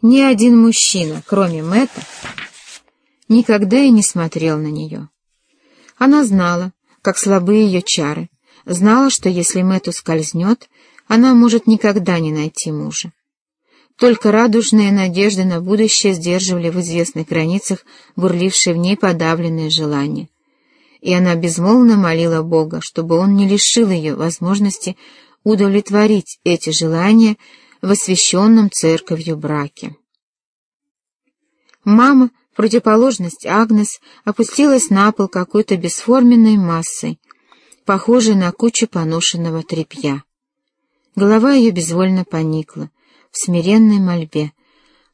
Ни один мужчина, кроме Мэтта, никогда и не смотрел на нее. Она знала, как слабы ее чары, знала, что если Мэтт ускользнет, она может никогда не найти мужа. Только радужные надежды на будущее сдерживали в известных границах бурлившие в ней подавленные желания. И она безмолвно молила Бога, чтобы он не лишил ее возможности удовлетворить эти желания в освященном церковью браке. Мама, противоположность Агнес, опустилась на пол какой-то бесформенной массой, похожей на кучу поношенного тряпья. Голова ее безвольно поникла, в смиренной мольбе.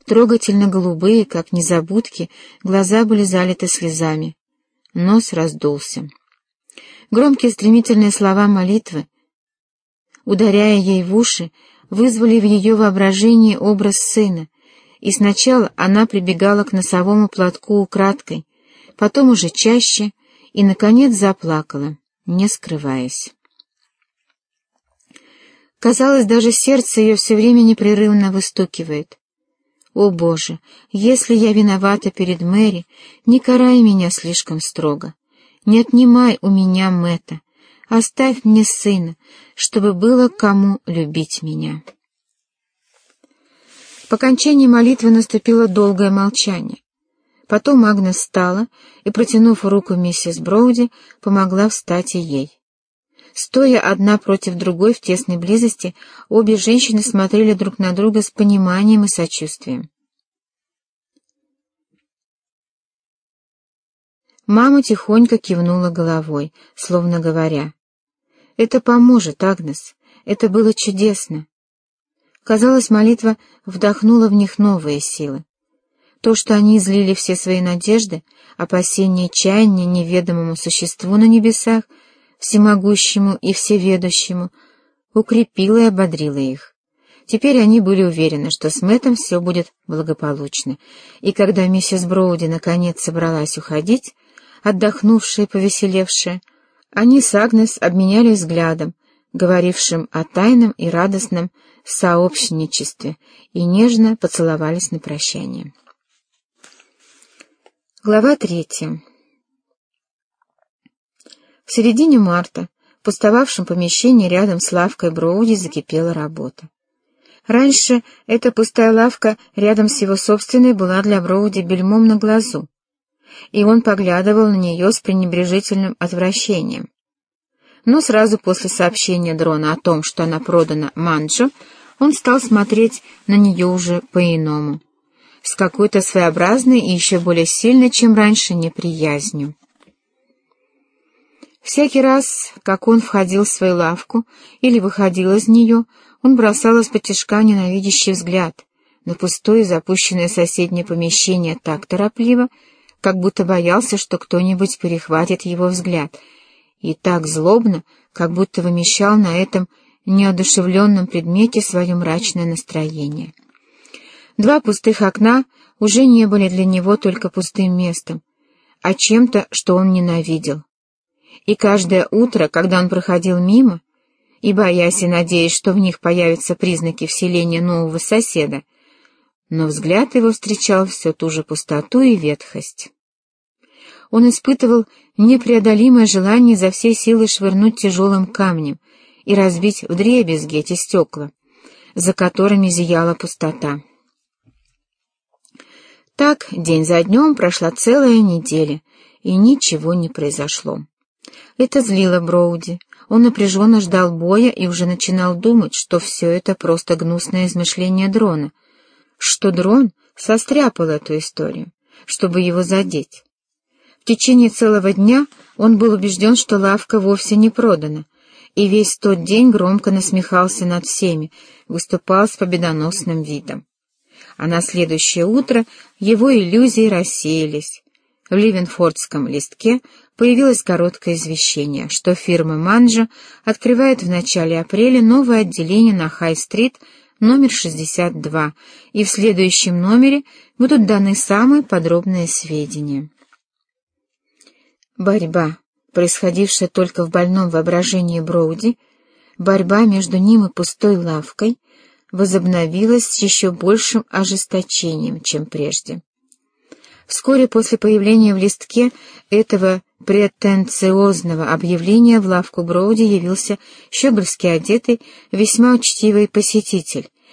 Трогательно голубые, как незабудки, глаза были залиты слезами. Нос раздулся. Громкие стремительные слова молитвы, ударяя ей в уши, вызвали в ее воображении образ сына, и сначала она прибегала к носовому платку украдкой, потом уже чаще, и, наконец, заплакала, не скрываясь. Казалось, даже сердце ее все время непрерывно выстукивает. «О, Боже, если я виновата перед Мэри, не карай меня слишком строго, не отнимай у меня Мэтта, оставь мне сына, чтобы было кому любить меня». По окончании молитвы наступило долгое молчание. Потом Агнес встала и, протянув руку миссис Броуди, помогла встать и ей. Стоя одна против другой в тесной близости, обе женщины смотрели друг на друга с пониманием и сочувствием. Мама тихонько кивнула головой, словно говоря, «Это поможет, Агнес, это было чудесно». Казалось, молитва вдохнула в них новые силы. То, что они излили все свои надежды, опасения, чаяния неведомому существу на небесах — всемогущему и всеведущему, укрепила и ободрила их. Теперь они были уверены, что с Мэттом все будет благополучно, и когда миссис Броуди наконец собралась уходить, отдохнувшая и повеселевшая, они с Агнес обменялись взглядом, говорившим о тайном и радостном сообщничестве, и нежно поцеловались на прощание. Глава третья в середине марта в пустовавшем помещении рядом с лавкой Броуди закипела работа. Раньше эта пустая лавка рядом с его собственной была для Броуди бельмом на глазу, и он поглядывал на нее с пренебрежительным отвращением. Но сразу после сообщения дрона о том, что она продана Манджо, он стал смотреть на нее уже по-иному, с какой-то своеобразной и еще более сильной, чем раньше, неприязнью. Всякий раз, как он входил в свою лавку или выходил из нее, он бросал из-под ненавидящий взгляд на пустое запущенное соседнее помещение так торопливо, как будто боялся, что кто-нибудь перехватит его взгляд, и так злобно, как будто вымещал на этом неодушевленном предмете свое мрачное настроение. Два пустых окна уже не были для него только пустым местом, а чем-то, что он ненавидел и каждое утро, когда он проходил мимо, и боясь и надеясь, что в них появятся признаки вселения нового соседа, но взгляд его встречал все ту же пустоту и ветхость. Он испытывал непреодолимое желание за всей силы швырнуть тяжелым камнем и разбить вдребезги эти стекла, за которыми зияла пустота. Так день за днем прошла целая неделя, и ничего не произошло. Это злило Броуди. Он напряженно ждал боя и уже начинал думать, что все это просто гнусное измышление дрона, что дрон состряпал эту историю, чтобы его задеть. В течение целого дня он был убежден, что лавка вовсе не продана, и весь тот день громко насмехался над всеми, выступал с победоносным видом. А на следующее утро его иллюзии рассеялись. В Ливенфордском листке появилось короткое извещение, что фирма «Манджа» открывает в начале апреля новое отделение на Хай-стрит номер 62, и в следующем номере будут даны самые подробные сведения. Борьба, происходившая только в больном воображении Броуди, борьба между ним и пустой лавкой, возобновилась с еще большим ожесточением, чем прежде. Вскоре после появления в листке этого претенциозного объявления в лавку Броуди явился щегольски одетый, весьма учтивый посетитель,